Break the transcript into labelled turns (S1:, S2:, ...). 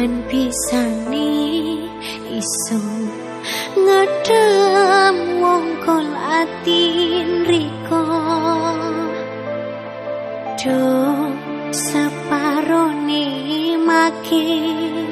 S1: kapan bisa nih iso ngedem wong kol atin riko do separone makin